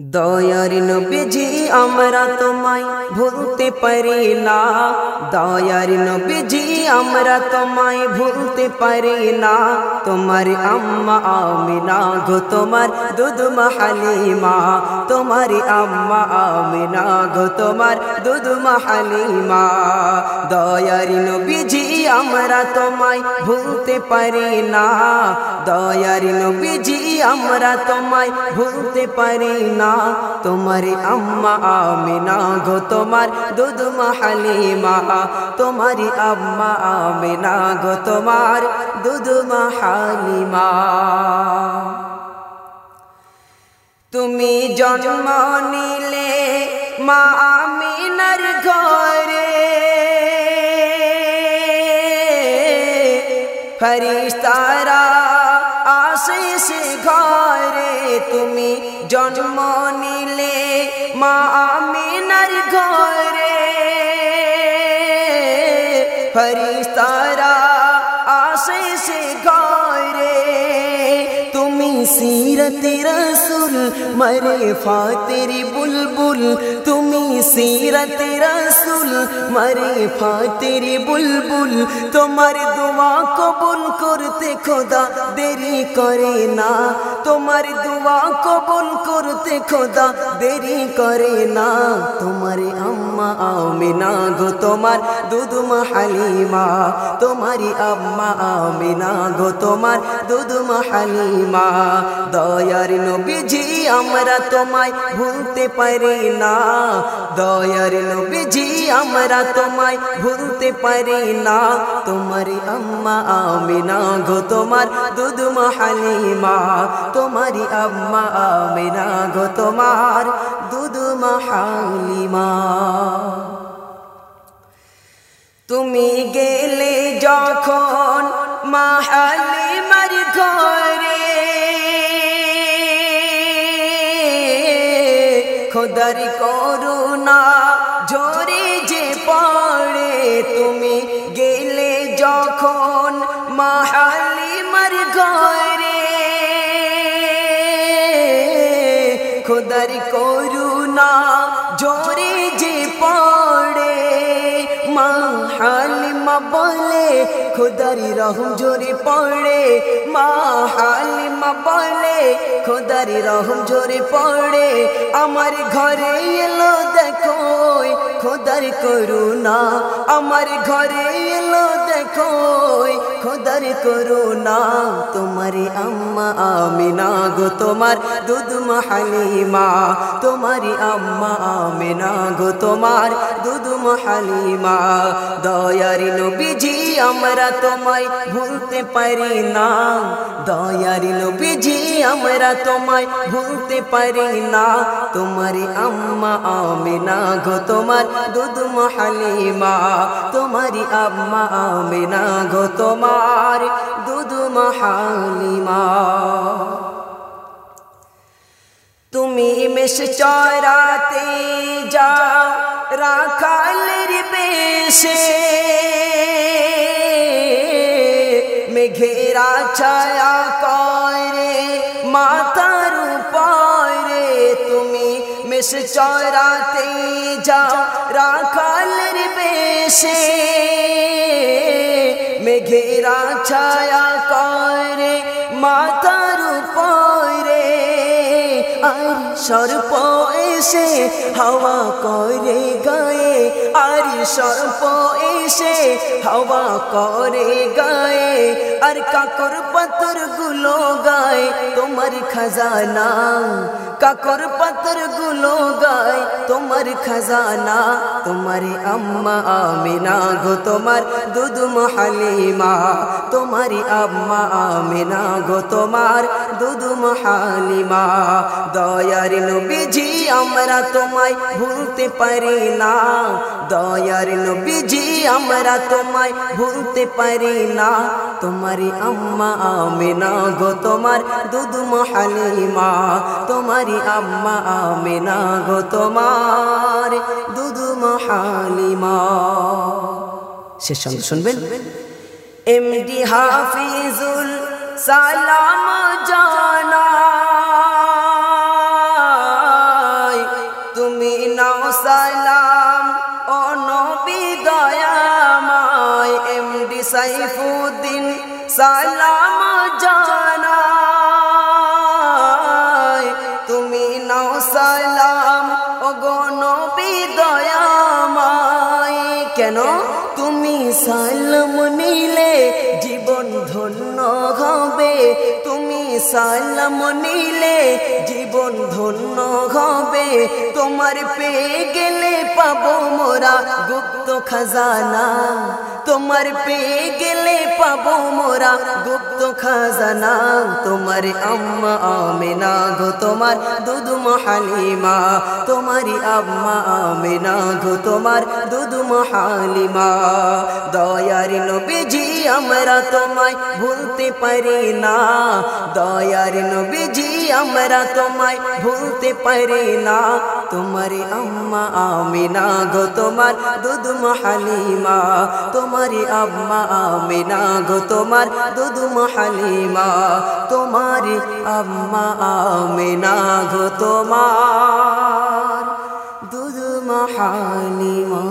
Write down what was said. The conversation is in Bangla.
দয়ার নবীজি, আমরা তোমায় ভুলতে পারি না। দয়ার নবীজি, আমরা তোমায় ভুলতে পারি না। তোমার আম্মা আমিনা গো, তোমার দুধ হালিমা। তোমার আম্মা আমিনা গো, তোমার দুধ হালিমা। দয়ার নবীজি, আমরা তোমায় ভুলতে পারি না। দয়ার নবীজি, আমরা তোমায় ভুলতে পারি না। তোমার আম্মা আমিনা গো, তোমার দুধ হালিমা, তোমার আম্মা আমিনা গো, তোমার দুধ হালিমা। তুমি জন্ম নিলে মা আমিনার ঘরে ফরিস্তারা জন্ম নিলে মা আমিনার ঘরে। ফরিস্তারা আসে সে ঘরে। তুমি সিরত রসুল, মরে ফাতেরি বুলবুল। তুমি সিরত রসুল, মরে ফাতেরি বুলবুল। তোমার দোয়া কবুল করতে খোদা দেরি করে না। তোমার দোয়া কবুল করতে খোদা দেরি করে না। তোমার আম্মা আমিনা গো, তোমার দুধ হালিমা। তোমারি আম্মা আমিনা গো, তোমার দুধ হালিমা। দয়ার নবীজি, আমরা তোমায় ভুলতে পারি না। দয়ার নবীজি আমরা তোমায় ভুলতে পারি না। তোমার আম্মা আমিনা গো, তোমার দুধ হালিমা তোমারি আম্মা আমিনা গো, তোমার দুধ হালিমা তুমি গেলে যখন মাহালিমার ঘরে খোদারি করুণা মাহালিমার ঘরে। খোদার করুণা ঝরে যে পড়ে মা হালিমা বলে, খোদারি রহম জোরে পড়ে। মা হালিমা বলে, খোদারি রহম জোরে পড়ে। আমার ঘরে এলো দেখো খোদার করুণা, আমার ঘরে এলো দেখো খোদার করুণা। তোমার আম্মা আমিনা গো, তোমার দুধ হালিমা তোমারি আম্মা আমিনা গো, তোমার দুধ হালিমা দয়ারি নবীজি, আমরা তোমায় ভুলতে পারি না। দয়ারি নবীজি, আমরা তোমায় ভুলতে পারি না। তোমারি আম্মা আমিনা গো, তোমার দুধ হালিমা, তোমারি আম্মা আমিনা গো তোমার দুধ হালিমা। তুমি মেষ চরাতে যাও, রাখালের বেশে। মেঘেরা ছায়া করে মাতার উপরে তুমি মেষ চরাতে যাও রাখালের বেশে মেঘেরা ছায়া করে মাতার উপরে আর সর্প এসে হাওয়া করে গায়ে। আর সর্প এসে হাওয়া করে গায়ে। আর কাকর পাথরগুলো গায়ে, তোমার খাজানা কাকর পাথরগুলো গায়ে। তোমার খাজানা, তোমার আম্মা আমিনা গো, তোমার দুধ হালিমা। তোমার আম্মা আমিনা গো, তোমার দুধ হালিমা। দয়ার নবীজি, আমরা তোমায় ভুলতে পারি না। দয়ার নবীজি, আমরা তোমায় ভুলতে পারি না। তোমারি আম্মা আমিনা গো, তোমার দুধ হালিমা। তোমারি আমারি আম্মা আমি না গো তোমার। দুদু মহালিমা। শেষ সঙ্গে শুনবেন? এমডি হাফিজুল সালাম জানা তুমি নাও সালাম কেন? তুমি সালাম নিলে জীবন ধন্য হবে তুমি সালাম নিলে জীবন ধন্য হবে। তোমার পেয়ে গেলে পাবো মোরা গুপ্ত খাজানা। তোমার পেয়ে গেলে পাবো মোরা গুপ্ত খাজানা। তোমার আম্মা আমিনা গো, তোমার দুদুম হালিমা তোমারি আম্মা আমিনা গো, তোমার দুদুম হালিমা দয়ার নবীজি আমরা তোমায় ভুলতে পারি না। দয়ার নবীজি, আমরা তোমায় ভুলতে পারি না। তোমার আম্মা আমিনা গো, তোমার দুদুম হালিমা তোমারি আম্মা আমিনা গো, তোমার দুদুম হালিমা তোমারি আম্মা আমিনা গো, তোমার দুদুম হালিমা